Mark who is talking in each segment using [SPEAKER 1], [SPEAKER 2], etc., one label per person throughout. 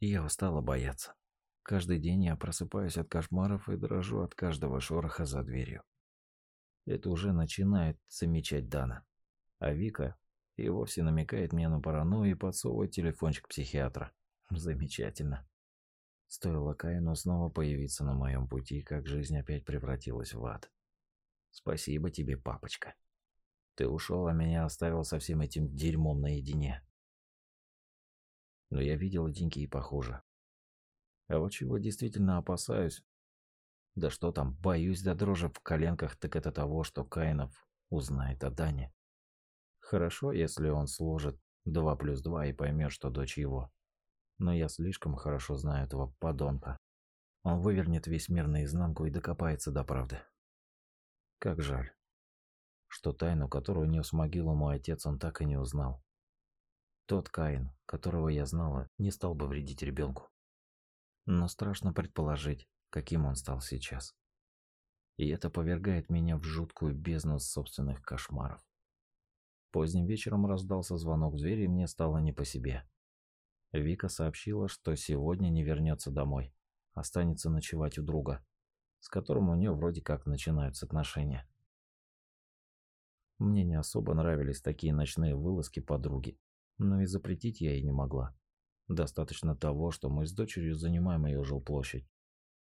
[SPEAKER 1] И я устала бояться. Каждый день я просыпаюсь от кошмаров и дрожу от каждого шороха за дверью. Это уже начинает замечать Дана. А Вика и вовсе намекает мне на паранойю и подсовывает телефончик психиатра. Замечательно. Стоило Каину снова появиться на моем пути, как жизнь опять превратилась в ад. Спасибо тебе, папочка. Ты ушел, а меня оставил со всем этим дерьмом наедине. Но я видел деньги и похуже. А вот чего действительно опасаюсь, да что там, боюсь до дрожи в коленках, так это того, что Каинов узнает о Дане. Хорошо, если он сложит 2 плюс 2 и поймет, что дочь его. Но я слишком хорошо знаю этого подонка. Он вывернет весь мир наизнанку и докопается до правды. Как жаль, что тайну, которую нес могилу мой отец, он так и не узнал. Тот Каин, которого я знала, не стал бы вредить ребенку. Но страшно предположить, каким он стал сейчас. И это повергает меня в жуткую бездну собственных кошмаров. Поздним вечером раздался звонок в дверь, и мне стало не по себе. Вика сообщила, что сегодня не вернется домой, останется ночевать у друга, с которым у нее вроде как начинаются отношения. Мне не особо нравились такие ночные вылазки подруги, но и запретить я ей не могла. Достаточно того, что мы с дочерью занимаем ее жилплощадь,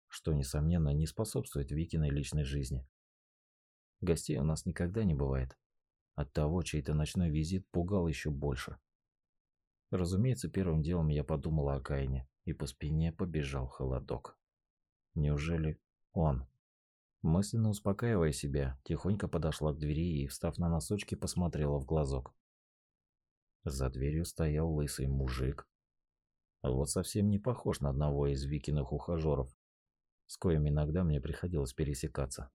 [SPEAKER 1] что, несомненно, не способствует Викиной личной жизни. Гостей у нас никогда не бывает, Оттого чей-то ночной визит пугал еще больше. Разумеется, первым делом я подумала о Кайне, и по спине побежал холодок. Неужели он? Мысленно успокаивая себя, тихонько подошла к двери и, встав на носочки, посмотрела в глазок. За дверью стоял лысый мужик. Вот совсем не похож на одного из Викиных ухажеров, с коим иногда мне приходилось пересекаться.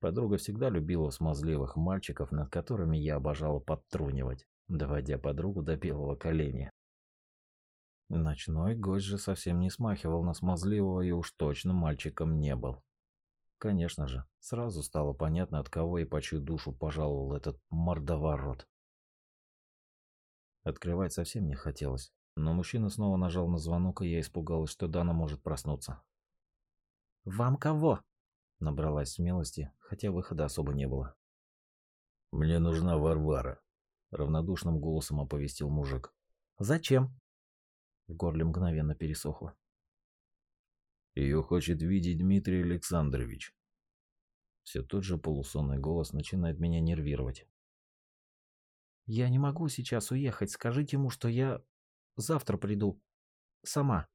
[SPEAKER 1] Подруга всегда любила смазливых мальчиков, над которыми я обожала подтрунивать, доводя подругу до белого коленя. Ночной гость же совсем не смахивал на смазливого и уж точно мальчиком не был. Конечно же, сразу стало понятно, от кого и по чью душу пожаловал этот мордоворот. Открывать совсем не хотелось, но мужчина снова нажал на звонок, и я испугалась, что Дана может проснуться. «Вам кого?» Набралась смелости, хотя выхода особо не было.
[SPEAKER 2] «Мне нужна Варвара», — равнодушным голосом оповестил мужик.
[SPEAKER 1] «Зачем?» В горле мгновенно пересохло.
[SPEAKER 2] «Ее хочет видеть Дмитрий Александрович».
[SPEAKER 1] Все тот же полусонный голос начинает меня нервировать. «Я не могу сейчас уехать. Скажите ему, что я завтра приду. Сама».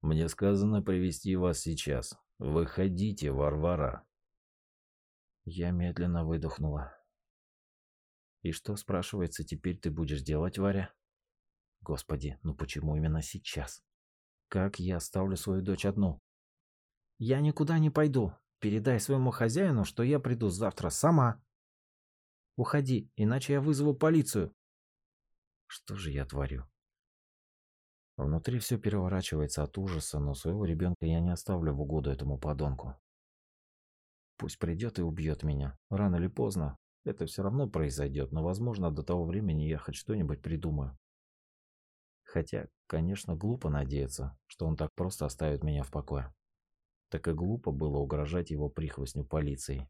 [SPEAKER 2] «Мне сказано привести вас сейчас. Выходите, Варвара.
[SPEAKER 1] Я медленно выдохнула. И что, спрашивается, теперь ты будешь делать, Варя? Господи, ну почему именно сейчас? Как я оставлю свою дочь одну? Я никуда не пойду. Передай своему хозяину, что я приду завтра сама. Уходи, иначе я вызову полицию. Что же я творю? Внутри все переворачивается от ужаса, но своего ребенка я не оставлю в угоду этому подонку. Пусть придет и убьет меня. Рано или поздно это все равно произойдет, но, возможно, до того времени я хоть что-нибудь придумаю. Хотя, конечно, глупо надеяться, что он так просто оставит меня в покое. Так и глупо было угрожать его прихвостню полиции.